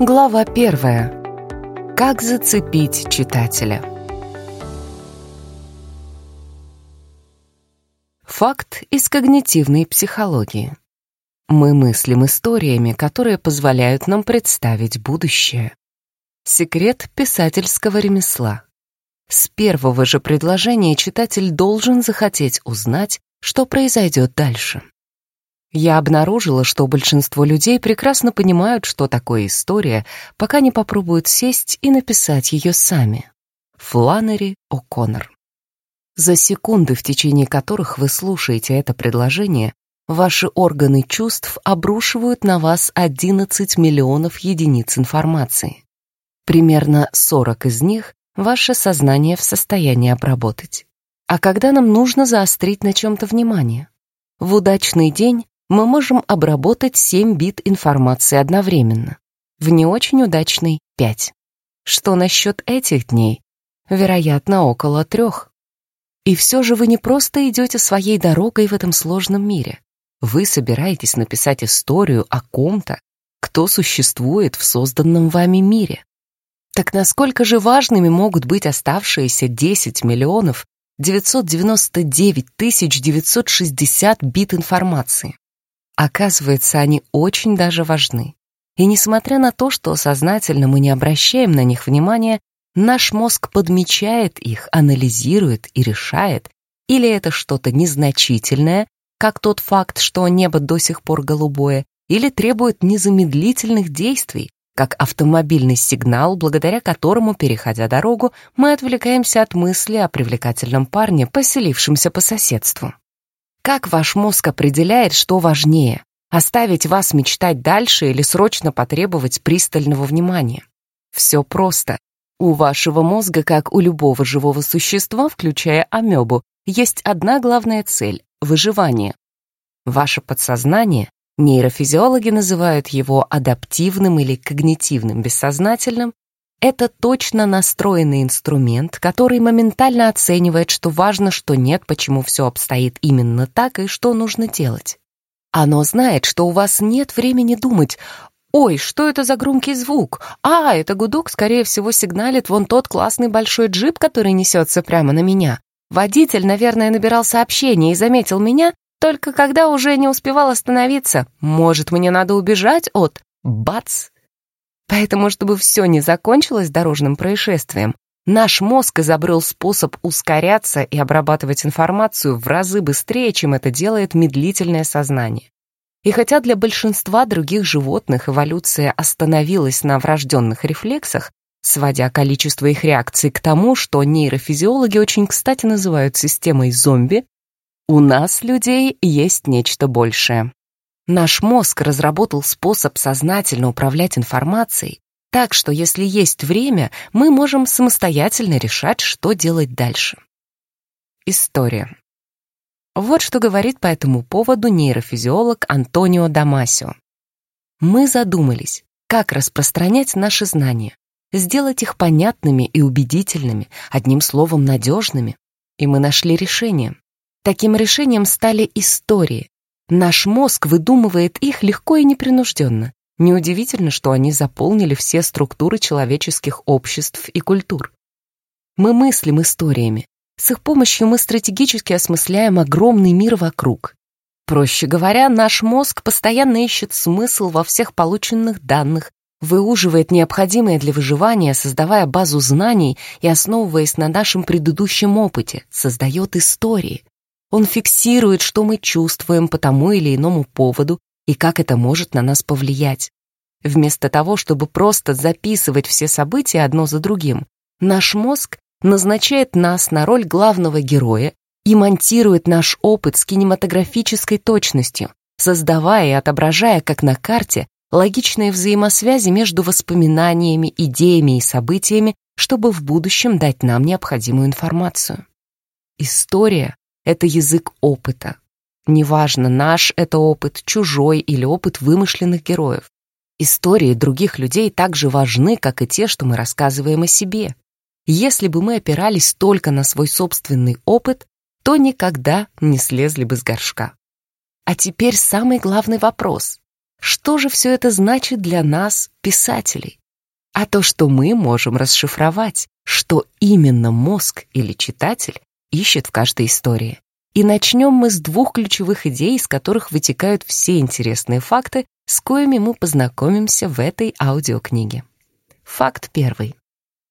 Глава первая. Как зацепить читателя? Факт из когнитивной психологии. Мы мыслим историями, которые позволяют нам представить будущее. Секрет писательского ремесла. С первого же предложения читатель должен захотеть узнать, что произойдет дальше. Я обнаружила, что большинство людей прекрасно понимают, что такое история, пока не попробуют сесть и написать ее сами. Фланнери О'Коннор. За секунды, в течение которых вы слушаете это предложение, ваши органы чувств обрушивают на вас 11 миллионов единиц информации. Примерно 40 из них ваше сознание в состоянии обработать. А когда нам нужно заострить на чем-то внимание? В удачный день мы можем обработать 7 бит информации одновременно. В не очень удачный — 5. Что насчет этих дней? Вероятно, около трех. И все же вы не просто идете своей дорогой в этом сложном мире. Вы собираетесь написать историю о ком-то, кто существует в созданном вами мире. Так насколько же важными могут быть оставшиеся 10 миллионов 999 тысяч 960 бит информации? Оказывается, они очень даже важны. И несмотря на то, что сознательно мы не обращаем на них внимания, наш мозг подмечает их, анализирует и решает, или это что-то незначительное, как тот факт, что небо до сих пор голубое, или требует незамедлительных действий, как автомобильный сигнал, благодаря которому, переходя дорогу, мы отвлекаемся от мысли о привлекательном парне, поселившемся по соседству. Как ваш мозг определяет, что важнее? Оставить вас мечтать дальше или срочно потребовать пристального внимания? Все просто. У вашего мозга, как у любого живого существа, включая амебу, есть одна главная цель — выживание. Ваше подсознание, нейрофизиологи называют его адаптивным или когнитивным бессознательным, это точно настроенный инструмент, который моментально оценивает, что важно, что нет, почему все обстоит именно так и что нужно делать. Оно знает, что у вас нет времени думать «Ой, что это за громкий звук? А, это гудок, скорее всего, сигналит вон тот классный большой джип, который несется прямо на меня. Водитель, наверное, набирал сообщение и заметил меня, только когда уже не успевал остановиться. Может, мне надо убежать от... Бац! Поэтому, чтобы все не закончилось дорожным происшествием, наш мозг изобрел способ ускоряться и обрабатывать информацию в разы быстрее, чем это делает медлительное сознание. И хотя для большинства других животных эволюция остановилась на врожденных рефлексах, сводя количество их реакций к тому, что нейрофизиологи очень кстати называют системой зомби, у нас, людей, есть нечто большее. Наш мозг разработал способ сознательно управлять информацией, так что если есть время, мы можем самостоятельно решать, что делать дальше. История. Вот что говорит по этому поводу нейрофизиолог Антонио Дамасио. Мы задумались, как распространять наши знания, сделать их понятными и убедительными, одним словом, надежными. И мы нашли решение. Таким решением стали истории, Наш мозг выдумывает их легко и непринужденно. Неудивительно, что они заполнили все структуры человеческих обществ и культур. Мы мыслим историями. С их помощью мы стратегически осмысляем огромный мир вокруг. Проще говоря, наш мозг постоянно ищет смысл во всех полученных данных, выуживает необходимое для выживания, создавая базу знаний и основываясь на нашем предыдущем опыте, создает истории. Он фиксирует, что мы чувствуем по тому или иному поводу и как это может на нас повлиять. Вместо того, чтобы просто записывать все события одно за другим, наш мозг назначает нас на роль главного героя и монтирует наш опыт с кинематографической точностью, создавая и отображая, как на карте, логичные взаимосвязи между воспоминаниями, идеями и событиями, чтобы в будущем дать нам необходимую информацию. История это язык опыта. Неважно, наш это опыт, чужой или опыт вымышленных героев. Истории других людей так же важны, как и те, что мы рассказываем о себе. Если бы мы опирались только на свой собственный опыт, то никогда не слезли бы с горшка. А теперь самый главный вопрос. Что же все это значит для нас, писателей? А то, что мы можем расшифровать, что именно мозг или читатель ищет в каждой истории. И начнем мы с двух ключевых идей, из которых вытекают все интересные факты, с коими мы познакомимся в этой аудиокниге. Факт первый.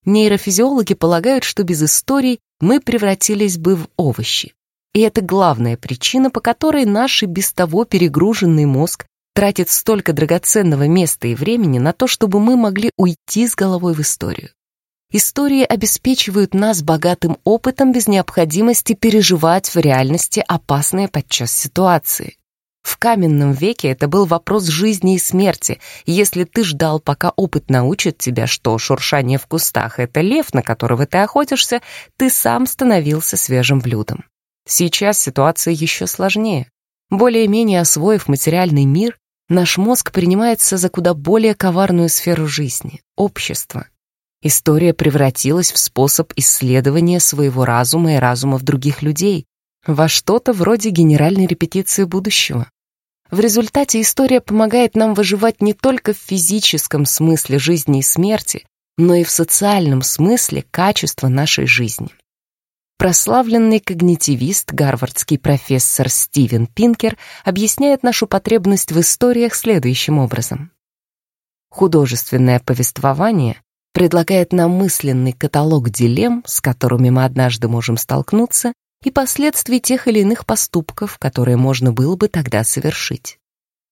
Нейрофизиологи полагают, что без историй мы превратились бы в овощи. И это главная причина, по которой наш и без того перегруженный мозг тратит столько драгоценного места и времени на то, чтобы мы могли уйти с головой в историю. Истории обеспечивают нас богатым опытом без необходимости переживать в реальности опасные подчас ситуации. В каменном веке это был вопрос жизни и смерти. Если ты ждал, пока опыт научит тебя, что шуршание в кустах — это лев, на которого ты охотишься, ты сам становился свежим блюдом. Сейчас ситуация еще сложнее. Более-менее освоив материальный мир, наш мозг принимается за куда более коварную сферу жизни — общество. История превратилась в способ исследования своего разума и разумов других людей, во что-то вроде генеральной репетиции будущего. В результате история помогает нам выживать не только в физическом смысле жизни и смерти, но и в социальном смысле качества нашей жизни. Прославленный когнитивист, гарвардский профессор Стивен Пинкер объясняет нашу потребность в историях следующим образом. Художественное повествование предлагает нам мысленный каталог дилемм, с которыми мы однажды можем столкнуться, и последствий тех или иных поступков, которые можно было бы тогда совершить.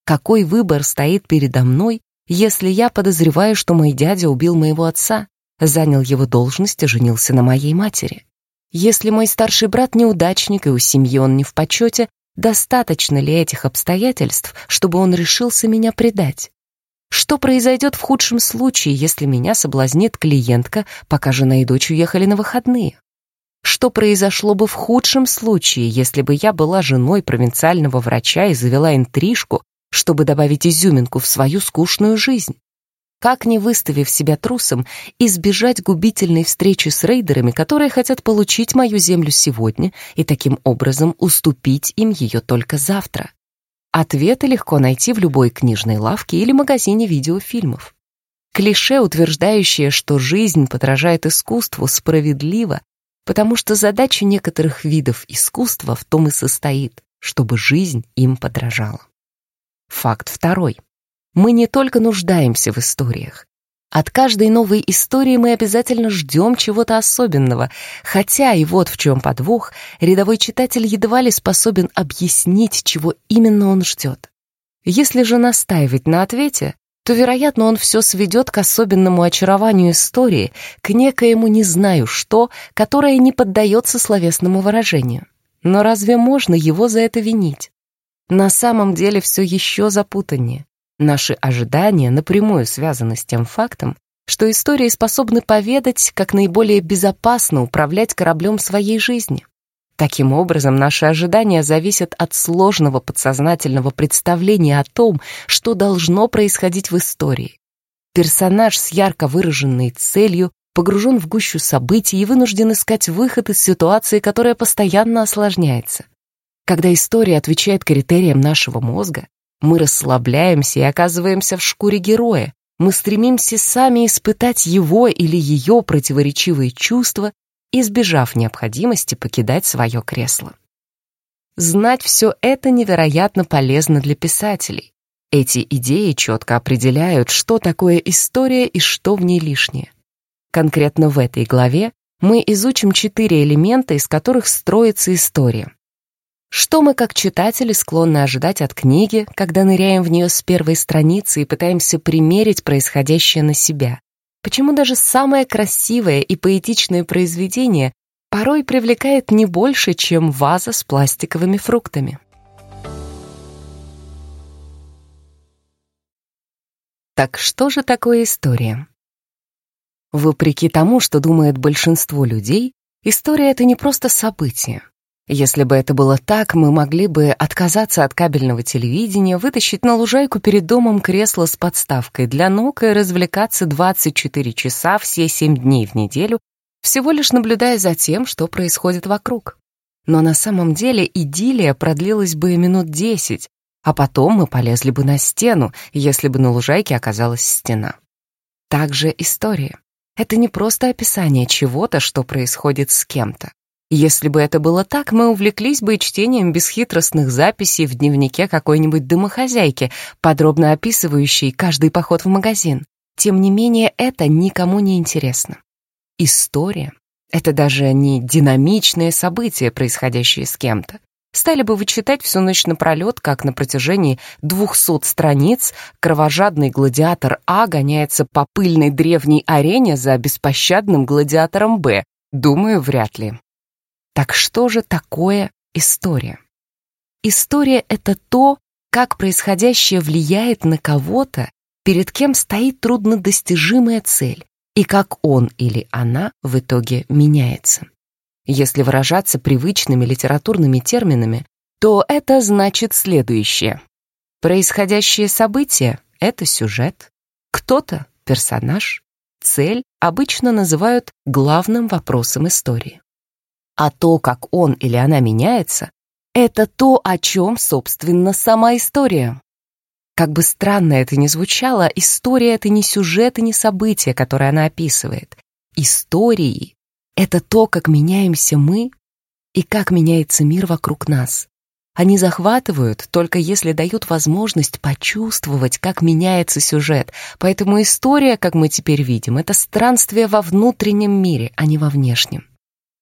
Какой выбор стоит передо мной, если я подозреваю, что мой дядя убил моего отца, занял его должность и женился на моей матери? Если мой старший брат неудачник и у семьи он не в почете, достаточно ли этих обстоятельств, чтобы он решился меня предать? Что произойдет в худшем случае, если меня соблазнит клиентка, пока жена и дочь уехали на выходные? Что произошло бы в худшем случае, если бы я была женой провинциального врача и завела интрижку, чтобы добавить изюминку в свою скучную жизнь? Как не выставив себя трусом, избежать губительной встречи с рейдерами, которые хотят получить мою землю сегодня и таким образом уступить им ее только завтра? Ответы легко найти в любой книжной лавке или магазине видеофильмов. Клише, утверждающее, что жизнь подражает искусству, справедливо, потому что задача некоторых видов искусства в том и состоит, чтобы жизнь им подражала. Факт второй. Мы не только нуждаемся в историях, от каждой новой истории мы обязательно ждем чего-то особенного, хотя и вот в чем подвох, рядовой читатель едва ли способен объяснить, чего именно он ждет. Если же настаивать на ответе, то, вероятно, он все сведет к особенному очарованию истории, к некоему не знаю что, которое не поддается словесному выражению. Но разве можно его за это винить? На самом деле все еще запутаннее. Наши ожидания напрямую связаны с тем фактом, что истории способны поведать, как наиболее безопасно управлять кораблем своей жизни. Таким образом, наши ожидания зависят от сложного подсознательного представления о том, что должно происходить в истории. Персонаж с ярко выраженной целью погружен в гущу событий и вынужден искать выход из ситуации, которая постоянно осложняется. Когда история отвечает критериям нашего мозга, мы расслабляемся и оказываемся в шкуре героя. Мы стремимся сами испытать его или ее противоречивые чувства, избежав необходимости покидать свое кресло. Знать все это невероятно полезно для писателей. Эти идеи четко определяют, что такое история и что в ней лишнее. Конкретно в этой главе мы изучим четыре элемента, из которых строится история. Что мы, как читатели, склонны ожидать от книги, когда ныряем в нее с первой страницы и пытаемся примерить происходящее на себя? Почему даже самое красивое и поэтичное произведение порой привлекает не больше, чем ваза с пластиковыми фруктами? Так что же такое история? Вопреки тому, что думает большинство людей, история — это не просто событие. Если бы это было так, мы могли бы отказаться от кабельного телевидения, вытащить на лужайку перед домом кресло с подставкой для ног и развлекаться 24 часа все 7 дней в неделю, всего лишь наблюдая за тем, что происходит вокруг. Но на самом деле идиллия продлилась бы минут 10, а потом мы полезли бы на стену, если бы на лужайке оказалась стена. Также история. Это не просто описание чего-то, что происходит с кем-то. Если бы это было так, мы увлеклись бы чтением бесхитростных записей в дневнике какой-нибудь домохозяйки, подробно описывающей каждый поход в магазин. Тем не менее, это никому не интересно. История — это даже не динамичные события, происходящие с кем-то. Стали бы вы читать всю ночь напролет, как на протяжении двухсот страниц кровожадный гладиатор А гоняется по пыльной древней арене за беспощадным гладиатором Б? Думаю, вряд ли. Так что же такое история? История — это то, как происходящее влияет на кого-то, перед кем стоит труднодостижимая цель, и как он или она в итоге меняется. Если выражаться привычными литературными терминами, то это значит следующее. Происходящее событие — это сюжет, кто-то — персонаж, цель обычно называют главным вопросом истории. А то, как он или она меняется, это то, о чем, собственно, сама история. Как бы странно это ни звучало, история — это не сюжет и не событие, которое она описывает. Истории — это то, как меняемся мы и как меняется мир вокруг нас. Они захватывают, только если дают возможность почувствовать, как меняется сюжет. Поэтому история, как мы теперь видим, это странствие во внутреннем мире, а не во внешнем.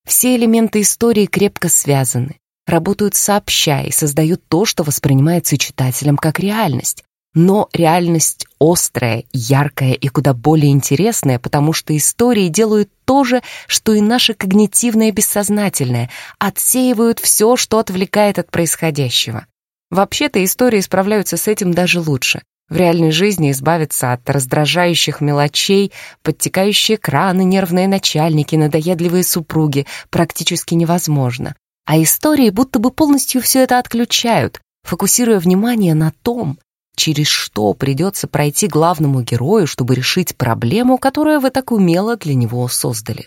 Все элементы истории крепко связаны, работают сообща и создают то, что воспринимается читателем как реальность. Но реальность острая, яркая и куда более интересная, потому что истории делают то же, что и наше когнитивное бессознательное, отсеивают все, что отвлекает от происходящего. Вообще-то истории справляются с этим даже лучше. В реальной жизни избавиться от раздражающих мелочей, подтекающие краны, нервные начальники, надоедливые супруги практически невозможно. А истории будто бы полностью все это отключают, фокусируя внимание на том, через что придется пройти главному герою, чтобы решить проблему, которую вы так умело для него создали.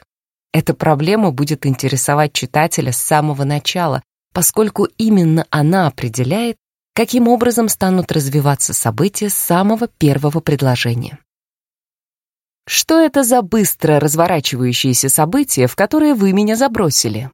Эта проблема будет интересовать читателя с самого начала, поскольку именно она определяет, каким образом станут развиваться события с самого первого предложения. Что это за быстро разворачивающиеся события, в которые вы меня забросили?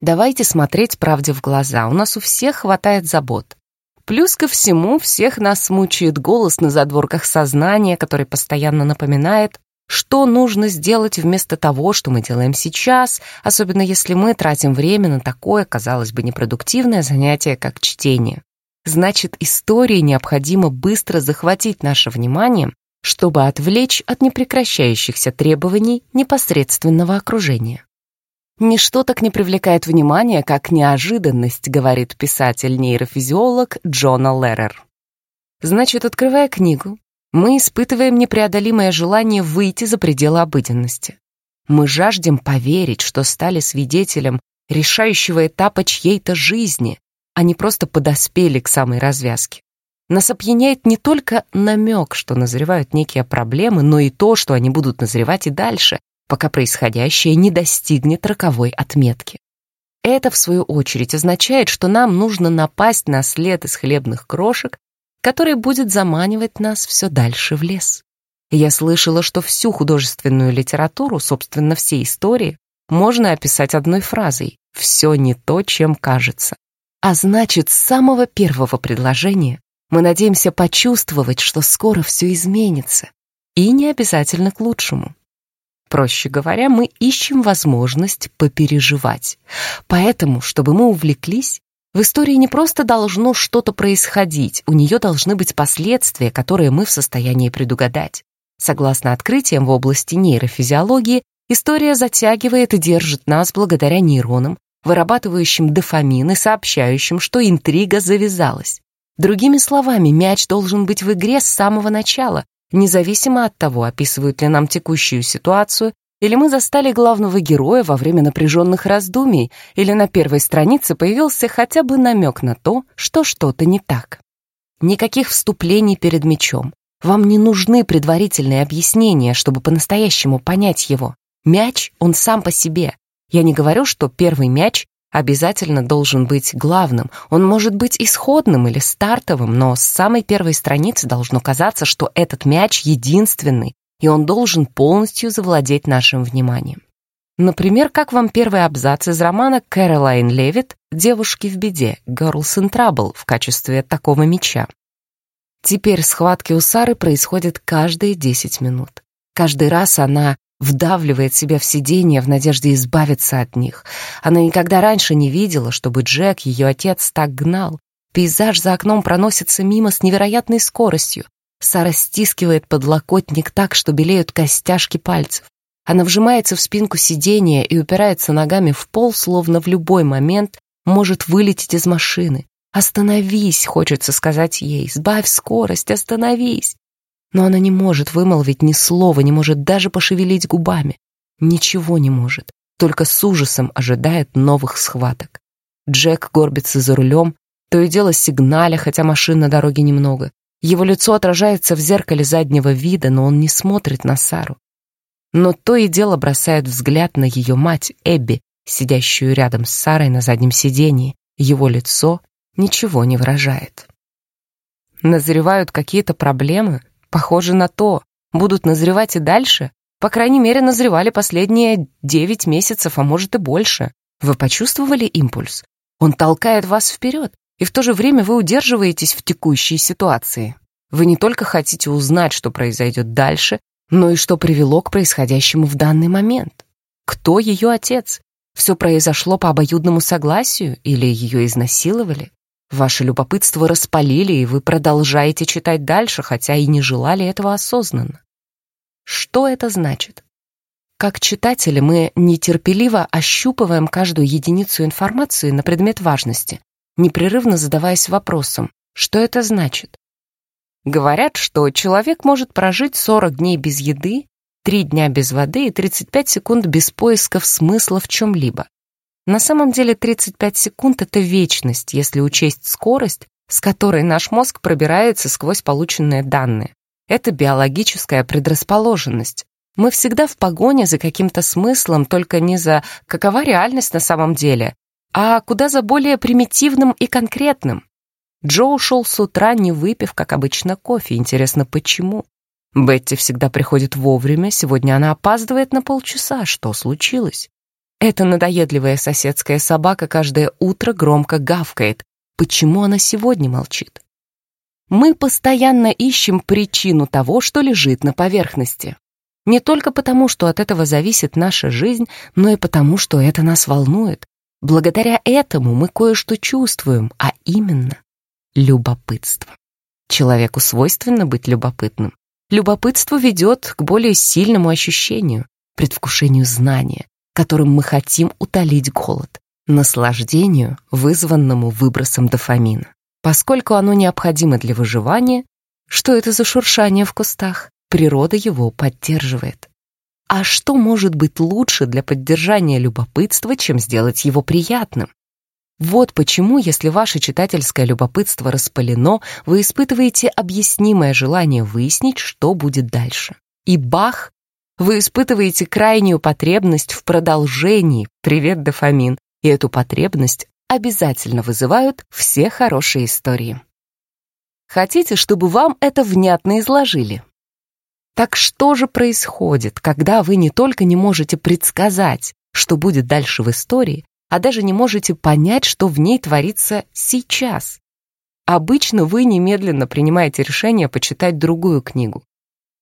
Давайте смотреть правде в глаза, у нас у всех хватает забот. Плюс ко всему, всех нас мучает голос на задворках сознания, который постоянно напоминает, что нужно сделать вместо того, что мы делаем сейчас, особенно если мы тратим время на такое, казалось бы, непродуктивное занятие, как чтение. Значит, истории необходимо быстро захватить наше внимание, чтобы отвлечь от непрекращающихся требований непосредственного окружения. «Ничто так не привлекает внимание, как неожиданность», говорит писатель-нейрофизиолог Джона Леррер. Значит, открывая книгу, мы испытываем непреодолимое желание выйти за пределы обыденности. Мы жаждем поверить, что стали свидетелем решающего этапа чьей-то жизни, а не просто подоспели к самой развязке. Нас опьяняет не только намек, что назревают некие проблемы, но и то, что они будут назревать и дальше, пока происходящее не достигнет роковой отметки. Это, в свою очередь, означает, что нам нужно напасть на след из хлебных крошек, который будет заманивать нас все дальше в лес. Я слышала, что всю художественную литературу, собственно, все истории, можно описать одной фразой «все не то, чем кажется». А значит, с самого первого предложения мы надеемся почувствовать, что скоро все изменится, и не обязательно к лучшему. Проще говоря, мы ищем возможность попереживать. Поэтому, чтобы мы увлеклись, в истории не просто должно что-то происходить, у нее должны быть последствия, которые мы в состоянии предугадать. Согласно открытиям в области нейрофизиологии, история затягивает и держит нас благодаря нейронам, вырабатывающим дофамин и сообщающим, что интрига завязалась. Другими словами, мяч должен быть в игре с самого начала, независимо от того, описывают ли нам текущую ситуацию, или мы застали главного героя во время напряженных раздумий, или на первой странице появился хотя бы намек на то, что что-то не так. Никаких вступлений перед мячом. Вам не нужны предварительные объяснения, чтобы по-настоящему понять его. Мяч, он сам по себе. Я не говорю, что первый мяч обязательно должен быть главным. Он может быть исходным или стартовым, но с самой первой страницы должно казаться, что этот мяч единственный, и он должен полностью завладеть нашим вниманием. Например, как вам первый абзац из романа Кэролайн Левит «Девушки в беде» «Girls in Trouble» в качестве такого мяча. Теперь схватки у Сары происходят каждые 10 минут. Каждый раз она вдавливает себя в сиденье в надежде избавиться от них. Она никогда раньше не видела, чтобы Джек, ее отец, так гнал. Пейзаж за окном проносится мимо с невероятной скоростью. Сара стискивает подлокотник так, что белеют костяшки пальцев. Она вжимается в спинку сиденья и упирается ногами в пол, словно в любой момент может вылететь из машины. «Остановись!» — хочется сказать ей. «Сбавь скорость! Остановись!» Но она не может вымолвить ни слова, не может даже пошевелить губами. Ничего не может, только с ужасом ожидает новых схваток. Джек горбится за рулем, то и дело сигналя, хотя машин на дороге немного. Его лицо отражается в зеркале заднего вида, но он не смотрит на Сару но то и дело бросает взгляд на ее мать Эбби, сидящую рядом с Сарой на заднем сидении. Его лицо ничего не выражает. Назревают какие-то проблемы? Похоже на то. Будут назревать и дальше? По крайней мере, назревали последние девять месяцев, а может и больше. Вы почувствовали импульс? Он толкает вас вперед, и в то же время вы удерживаетесь в текущей ситуации. Вы не только хотите узнать, что произойдет дальше, но и что привело к происходящему в данный момент? Кто ее отец? Все произошло по обоюдному согласию или ее изнасиловали? Ваше любопытство распалили, и вы продолжаете читать дальше, хотя и не желали этого осознанно. Что это значит? Как читатели мы нетерпеливо ощупываем каждую единицу информации на предмет важности, непрерывно задаваясь вопросом, что это значит? Говорят, что человек может прожить 40 дней без еды, 3 дня без воды и 35 секунд без поисков смысла в чем-либо. На самом деле 35 секунд — это вечность, если учесть скорость, с которой наш мозг пробирается сквозь полученные данные. Это биологическая предрасположенность. Мы всегда в погоне за каким-то смыслом, только не за какова реальность на самом деле, а куда за более примитивным и конкретным. Джо ушел с утра, не выпив, как обычно, кофе. Интересно, почему? Бетти всегда приходит вовремя, сегодня она опаздывает на полчаса. Что случилось? Эта надоедливая соседская собака каждое утро громко гавкает. Почему она сегодня молчит? Мы постоянно ищем причину того, что лежит на поверхности. Не только потому, что от этого зависит наша жизнь, но и потому, что это нас волнует. Благодаря этому мы кое-что чувствуем, а именно любопытство. Человеку свойственно быть любопытным. Любопытство ведет к более сильному ощущению, предвкушению знания, которым мы хотим утолить голод, наслаждению, вызванному выбросом дофамина. Поскольку оно необходимо для выживания, что это за шуршание в кустах? Природа его поддерживает. А что может быть лучше для поддержания любопытства, чем сделать его приятным? Вот почему, если ваше читательское любопытство распалено, вы испытываете объяснимое желание выяснить, что будет дальше. И бах! Вы испытываете крайнюю потребность в продолжении «Привет, дофамин», и эту потребность обязательно вызывают все хорошие истории. Хотите, чтобы вам это внятно изложили? Так что же происходит, когда вы не только не можете предсказать, что будет дальше в истории, а даже не можете понять, что в ней творится сейчас. Обычно вы немедленно принимаете решение почитать другую книгу.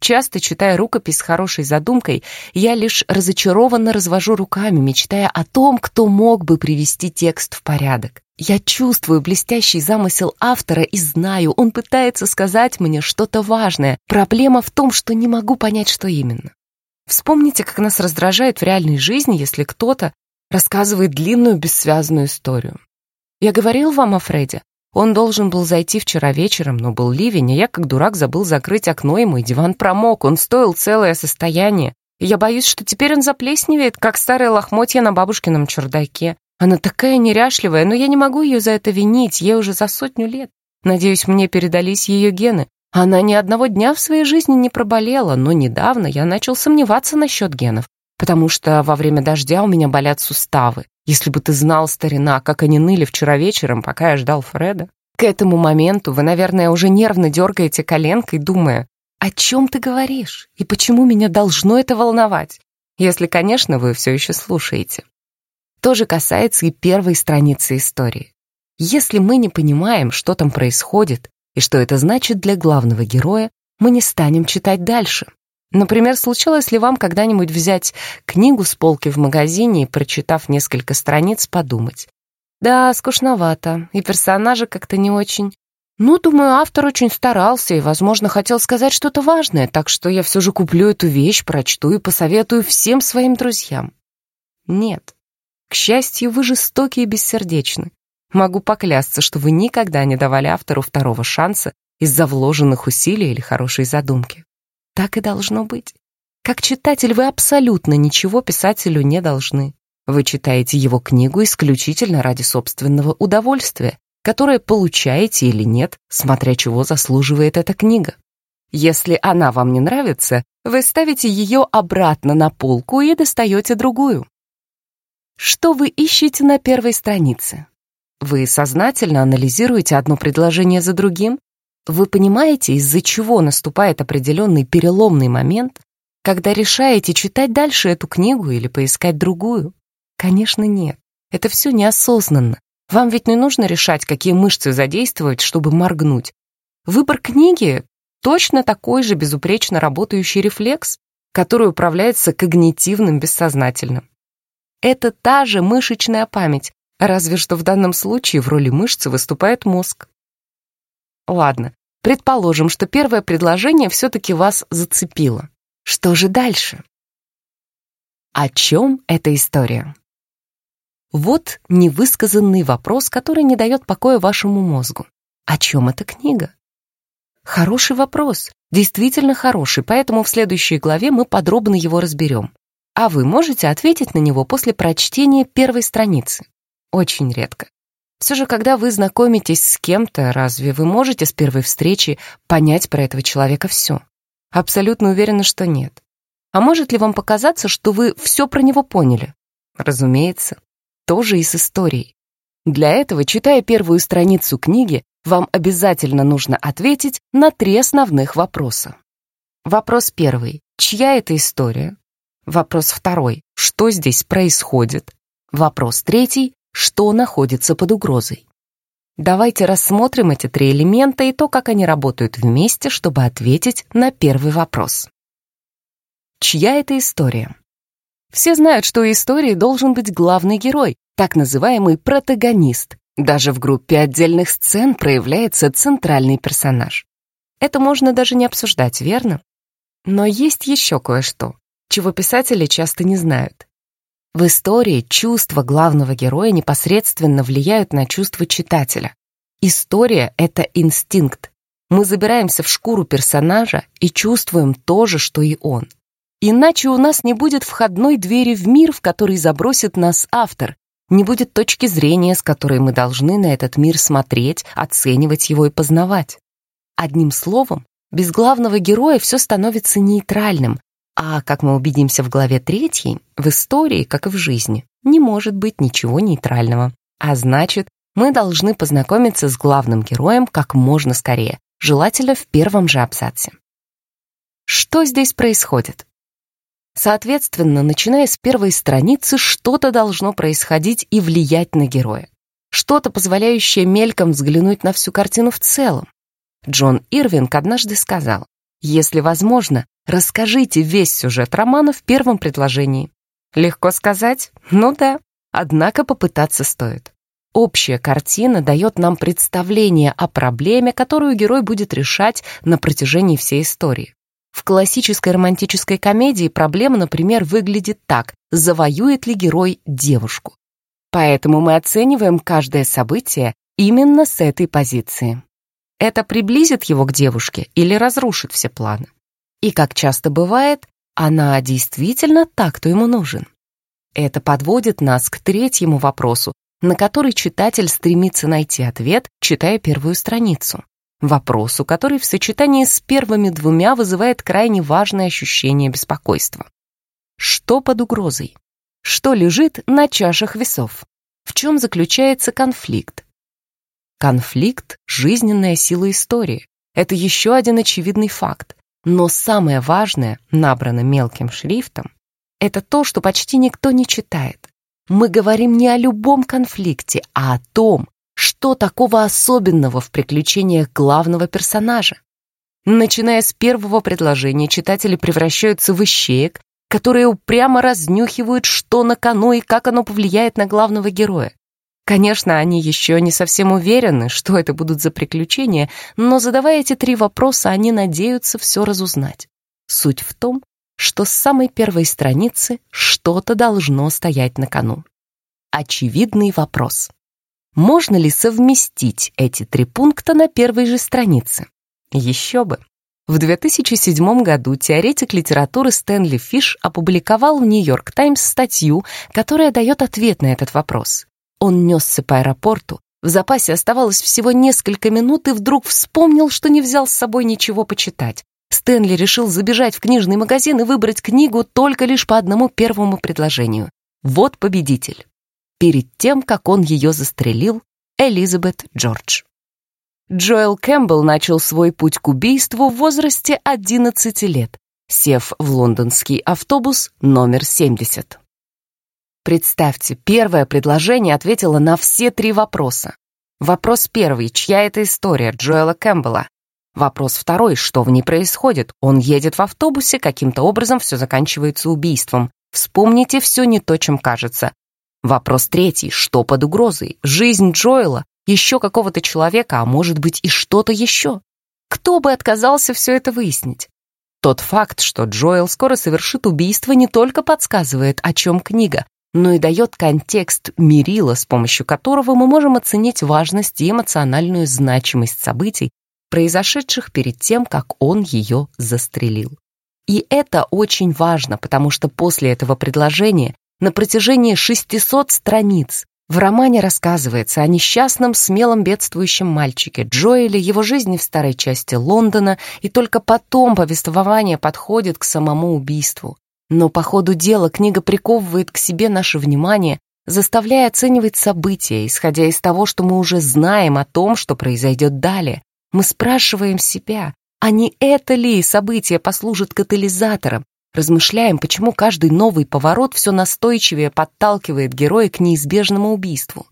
Часто, читая рукопись с хорошей задумкой, я лишь разочарованно развожу руками, мечтая о том, кто мог бы привести текст в порядок. Я чувствую блестящий замысел автора и знаю, он пытается сказать мне что-то важное. Проблема в том, что не могу понять, что именно. Вспомните, как нас раздражает в реальной жизни, если кто-то рассказывает длинную бессвязную историю. Я говорил вам о Фреде. Он должен был зайти вчера вечером, но был ливень, и я, как дурак, забыл закрыть окно, и мой диван промок. Он стоил целое состояние. И я боюсь, что теперь он заплесневеет, как старое лохмотье на бабушкином чердаке. Она такая неряшливая, но я не могу ее за это винить, ей уже за сотню лет. Надеюсь, мне передались ее гены. Она ни одного дня в своей жизни не проболела, но недавно я начал сомневаться насчет генов. Потому что во время дождя у меня болят суставы. Если бы ты знал, старина, как они ныли вчера вечером, пока я ждал Фреда. К этому моменту вы, наверное, уже нервно дергаете коленкой, думая, о чем ты говоришь и почему меня должно это волновать, если, конечно, вы все еще слушаете. То же касается и первой страницы истории. Если мы не понимаем, что там происходит и что это значит для главного героя, мы не станем читать дальше. Например, случалось ли вам когда-нибудь взять книгу с полки в магазине и, прочитав несколько страниц, подумать? Да, скучновато, и персонажи как-то не очень. Ну, думаю, автор очень старался и, возможно, хотел сказать что-то важное, так что я все же куплю эту вещь, прочту и посоветую всем своим друзьям. Нет. К счастью, вы жестоки и бессердечны. Могу поклясться, что вы никогда не давали автору второго шанса из-за вложенных усилий или хорошей задумки. Так и должно быть. Как читатель вы абсолютно ничего писателю не должны. Вы читаете его книгу исключительно ради собственного удовольствия, которое получаете или нет, смотря чего заслуживает эта книга. Если она вам не нравится, вы ставите ее обратно на полку и достаете другую. Что вы ищете на первой странице? Вы сознательно анализируете одно предложение за другим вы понимаете, из-за чего наступает определенный переломный момент, когда решаете читать дальше эту книгу или поискать другую? Конечно, нет. Это все неосознанно. Вам ведь не нужно решать, какие мышцы задействовать, чтобы моргнуть. Выбор книги — точно такой же безупречно работающий рефлекс, который управляется когнитивным бессознательным. Это та же мышечная память, разве что в данном случае в роли мышцы выступает мозг. Ладно, предположим, что первое предложение все-таки вас зацепило. Что же дальше? О чем эта история? Вот невысказанный вопрос, который не дает покоя вашему мозгу. О чем эта книга? Хороший вопрос, действительно хороший, поэтому в следующей главе мы подробно его разберем. А вы можете ответить на него после прочтения первой страницы. Очень редко. Все же, когда вы знакомитесь с кем-то, разве вы можете с первой встречи понять про этого человека все? Абсолютно уверена, что нет. А может ли вам показаться, что вы все про него поняли? Разумеется, тоже и с историей. Для этого, читая первую страницу книги, вам обязательно нужно ответить на три основных вопроса. Вопрос первый. Чья это история? Вопрос второй. Что здесь происходит? Вопрос третий что находится под угрозой. Давайте рассмотрим эти три элемента и то, как они работают вместе, чтобы ответить на первый вопрос. Чья это история? Все знают, что у истории должен быть главный герой, так называемый протагонист. Даже в группе отдельных сцен проявляется центральный персонаж. Это можно даже не обсуждать, верно? Но есть еще кое-что, чего писатели часто не знают. В истории чувства главного героя непосредственно влияют на чувства читателя. История — это инстинкт. Мы забираемся в шкуру персонажа и чувствуем то же, что и он. Иначе у нас не будет входной двери в мир, в который забросит нас автор, не будет точки зрения, с которой мы должны на этот мир смотреть, оценивать его и познавать. Одним словом, без главного героя все становится нейтральным, а, как мы убедимся в главе третьей, в истории, как и в жизни, не может быть ничего нейтрального. А значит, мы должны познакомиться с главным героем как можно скорее, желательно в первом же абзаце. Что здесь происходит? Соответственно, начиная с первой страницы, что-то должно происходить и влиять на героя. Что-то, позволяющее мельком взглянуть на всю картину в целом. Джон Ирвинг однажды сказал, если возможно, расскажите весь сюжет романа в первом предложении. Легко сказать? Ну да. Однако попытаться стоит. Общая картина дает нам представление о проблеме, которую герой будет решать на протяжении всей истории. В классической романтической комедии проблема, например, выглядит так «Завоюет ли герой девушку?». Поэтому мы оцениваем каждое событие именно с этой позиции. Это приблизит его к девушке или разрушит все планы? И, как часто бывает, она действительно так, кто ему нужен. Это подводит нас к третьему вопросу, на который читатель стремится найти ответ, читая первую страницу. Вопросу, который в сочетании с первыми двумя вызывает крайне важное ощущение беспокойства. Что под угрозой? Что лежит на чашах весов? В чем заключается конфликт? Конфликт — жизненная сила истории. Это еще один очевидный факт. Но самое важное, набрано мелким шрифтом, это то, что почти никто не читает. Мы говорим не о любом конфликте, а о том, что такого особенного в приключениях главного персонажа. Начиная с первого предложения, читатели превращаются в ищеек, которые упрямо разнюхивают, что на кону и как оно повлияет на главного героя. Конечно, они еще не совсем уверены, что это будут за приключения, но задавая эти три вопроса, они надеются все разузнать. Суть в том, что с самой первой страницы что-то должно стоять на кону. Очевидный вопрос. Можно ли совместить эти три пункта на первой же странице? Еще бы. В 2007 году теоретик литературы Стэнли Фиш опубликовал в «Нью-Йорк Таймс» статью, которая дает ответ на этот вопрос. Он несся по аэропорту, в запасе оставалось всего несколько минут и вдруг вспомнил, что не взял с собой ничего почитать. Стэнли решил забежать в книжный магазин и выбрать книгу только лишь по одному первому предложению. Вот победитель. Перед тем, как он ее застрелил, Элизабет Джордж. Джоэл Кэмпбелл начал свой путь к убийству в возрасте 11 лет, сев в лондонский автобус номер 70. Представьте, первое предложение ответило на все три вопроса. Вопрос первый, чья это история, Джоэла Кэмпбелла? Вопрос второй, что в ней происходит? Он едет в автобусе, каким-то образом все заканчивается убийством. Вспомните все не то, чем кажется. Вопрос третий, что под угрозой? Жизнь Джоэла, еще какого-то человека, а может быть и что-то еще? Кто бы отказался все это выяснить? Тот факт, что Джоэл скоро совершит убийство, не только подсказывает, о чем книга, но и дает контекст мерила, с помощью которого мы можем оценить важность и эмоциональную значимость событий, произошедших перед тем, как он ее застрелил. И это очень важно, потому что после этого предложения на протяжении 600 страниц в романе рассказывается о несчастном, смелом бедствующем мальчике Джоэле, его жизни в старой части Лондона, и только потом повествование подходит к самому убийству. Но по ходу дела книга приковывает к себе наше внимание, заставляя оценивать события, исходя из того, что мы уже знаем о том, что произойдет далее, мы спрашиваем себя, а не это ли событие послужит катализатором, размышляем, почему каждый новый поворот все настойчивее подталкивает героя к неизбежному убийству.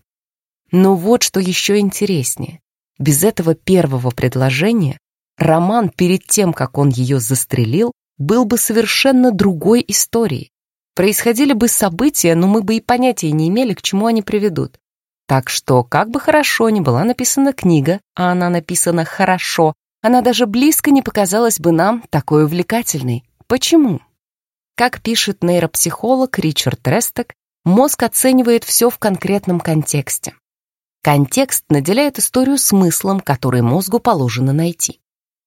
Но вот что еще интереснее. Без этого первого предложения роман перед тем, как он ее застрелил, был бы совершенно другой историей. Происходили бы события, но мы бы и понятия не имели, к чему они приведут. Так что, как бы хорошо ни была написана книга, а она написана хорошо, она даже близко не показалась бы нам такой увлекательной. Почему? Как пишет нейропсихолог Ричард Рестек, мозг оценивает все в конкретном контексте. Контекст наделяет историю смыслом, который мозгу положено найти.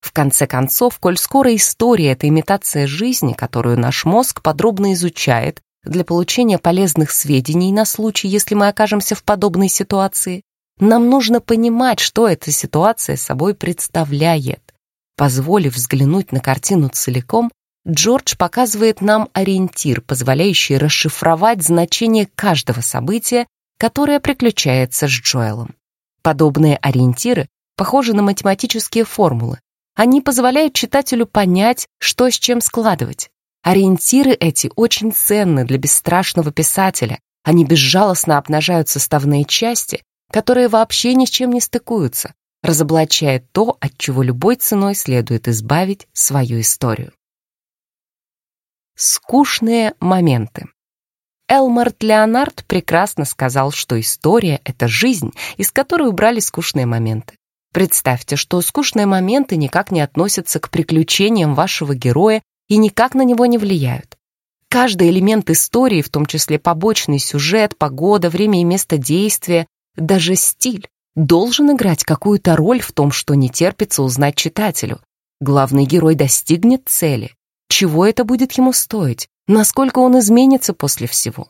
В конце концов, коль скоро история — это имитация жизни, которую наш мозг подробно изучает, для получения полезных сведений на случай, если мы окажемся в подобной ситуации, нам нужно понимать, что эта ситуация собой представляет. Позволив взглянуть на картину целиком, Джордж показывает нам ориентир, позволяющий расшифровать значение каждого события, которое приключается с Джоэлом. Подобные ориентиры похожи на математические формулы. Они позволяют читателю понять, что с чем складывать. Ориентиры эти очень ценны для бесстрашного писателя. Они безжалостно обнажают составные части, которые вообще ни с чем не стыкуются, разоблачая то, от чего любой ценой следует избавить свою историю. Скучные моменты. Элмарт Леонард прекрасно сказал, что история — это жизнь, из которой убрали скучные моменты. Представьте, что скучные моменты никак не относятся к приключениям вашего героя и никак на него не влияют. Каждый элемент истории, в том числе побочный сюжет, погода, время и место действия, даже стиль, должен играть какую-то роль в том, что не терпится узнать читателю. Главный герой достигнет цели. Чего это будет ему стоить? Насколько он изменится после всего?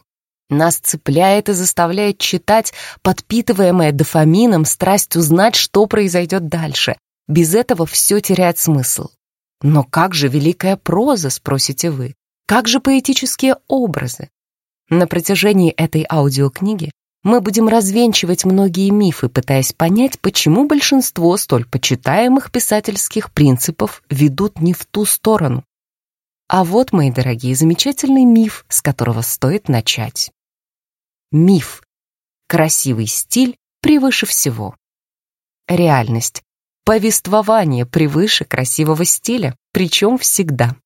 Нас цепляет и заставляет читать, подпитываемая дофамином страсть узнать, что произойдет дальше. Без этого все теряет смысл. Но как же великая проза, спросите вы? Как же поэтические образы? На протяжении этой аудиокниги мы будем развенчивать многие мифы, пытаясь понять, почему большинство столь почитаемых писательских принципов ведут не в ту сторону. А вот, мои дорогие, замечательный миф, с которого стоит начать. Миф. Красивый стиль превыше всего. Реальность. Повествование превыше красивого стиля, причем всегда.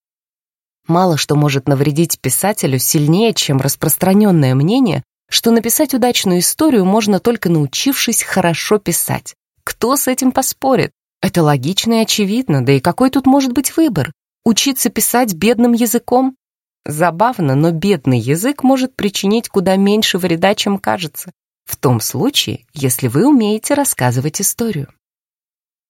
Мало что может навредить писателю сильнее, чем распространенное мнение, что написать удачную историю можно только научившись хорошо писать. Кто с этим поспорит? Это логично и очевидно, да и какой тут может быть выбор? Учиться писать бедным языком? Забавно, но бедный язык может причинить куда меньше вреда, чем кажется. В том случае, если вы умеете рассказывать историю.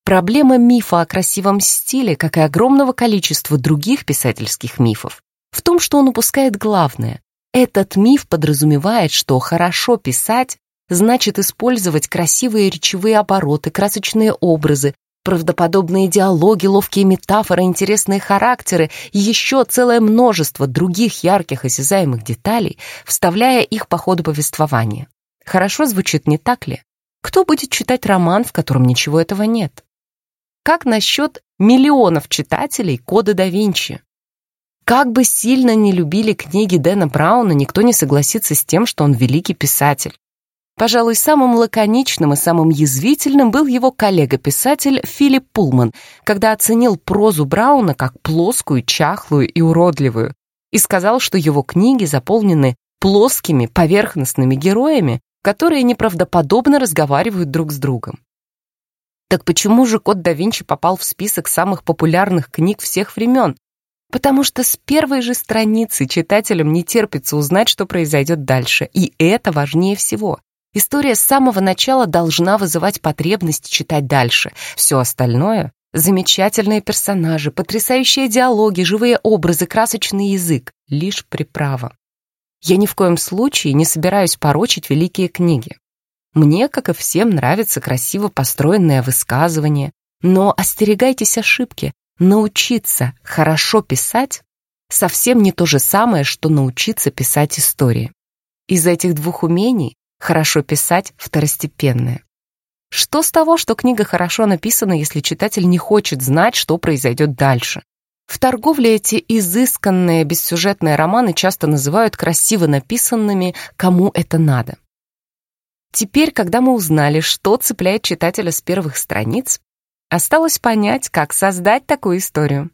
Проблема мифа о красивом стиле, как и огромного количества других писательских мифов, в том, что он упускает главное. Этот миф подразумевает, что хорошо писать значит использовать красивые речевые обороты, красочные образы, правдоподобные диалоги, ловкие метафоры, интересные характеры и еще целое множество других ярких осязаемых деталей, вставляя их по ходу повествования. Хорошо звучит, не так ли? Кто будет читать роман, в котором ничего этого нет? Как насчет миллионов читателей «Кода да Винчи»? Как бы сильно не любили книги Дэна Брауна, никто не согласится с тем, что он великий писатель. Пожалуй, самым лаконичным и самым язвительным был его коллега-писатель Филипп Пулман, когда оценил прозу Брауна как плоскую, чахлую и уродливую, и сказал, что его книги заполнены плоскими, поверхностными героями, которые неправдоподобно разговаривают друг с другом. Так почему же Код да Винчи попал в список самых популярных книг всех времен? Потому что с первой же страницы читателям не терпится узнать, что произойдет дальше, и это важнее всего. История с самого начала должна вызывать потребность читать дальше. Все остальное — замечательные персонажи, потрясающие диалоги, живые образы, красочный язык — лишь приправа. Я ни в коем случае не собираюсь порочить великие книги. Мне, как и всем, нравится красиво построенное высказывание, но остерегайтесь ошибки. Научиться хорошо писать совсем не то же самое, что научиться писать истории. Из этих двух умений хорошо писать второстепенное. Что с того, что книга хорошо написана, если читатель не хочет знать, что произойдет дальше? В торговле эти изысканные бессюжетные романы часто называют красиво написанными «кому это надо». Теперь, когда мы узнали, что цепляет читателя с первых страниц, осталось понять, как создать такую историю.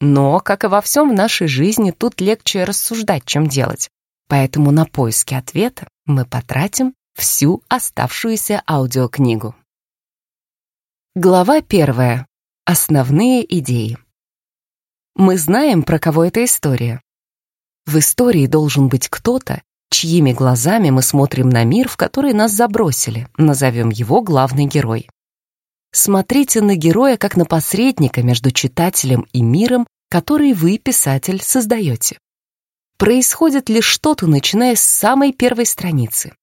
Но, как и во всем в нашей жизни, тут легче рассуждать, чем делать. Поэтому на поиски ответа мы потратим всю оставшуюся аудиокнигу. Глава первая. Основные идеи. Мы знаем, про кого эта история. В истории должен быть кто-то, чьими глазами мы смотрим на мир, в который нас забросили, назовем его главный герой. Смотрите на героя как на посредника между читателем и миром, который вы, писатель, создаете. Происходит ли что-то, начиная с самой первой страницы?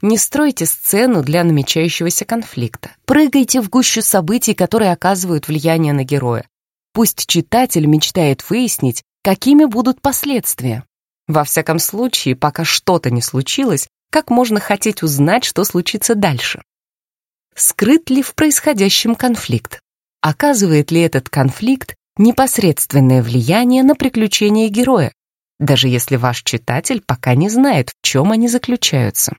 Не стройте сцену для намечающегося конфликта. Прыгайте в гущу событий, которые оказывают влияние на героя. Пусть читатель мечтает выяснить, какими будут последствия. Во всяком случае, пока что-то не случилось, как можно хотеть узнать, что случится дальше? Скрыт ли в происходящем конфликт? Оказывает ли этот конфликт непосредственное влияние на приключения героя, даже если ваш читатель пока не знает, в чем они заключаются?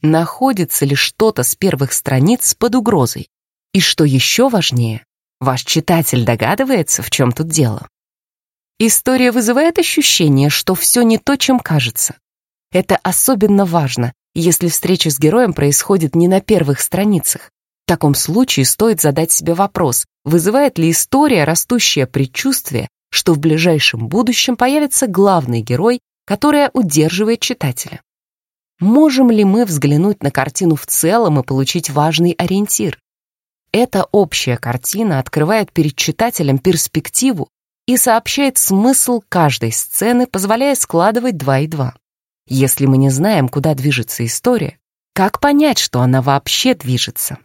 Находится ли что-то с первых страниц под угрозой? И что еще важнее, ваш читатель догадывается, в чем тут дело? История вызывает ощущение, что все не то, чем кажется. Это особенно важно, если встреча с героем происходит не на первых страницах. В таком случае стоит задать себе вопрос, вызывает ли история растущее предчувствие, что в ближайшем будущем появится главный герой, который удерживает читателя. Можем ли мы взглянуть на картину в целом и получить важный ориентир? Эта общая картина открывает перед читателем перспективу, и сообщает смысл каждой сцены, позволяя складывать два и два. Если мы не знаем, куда движется история, как понять, что она вообще движется?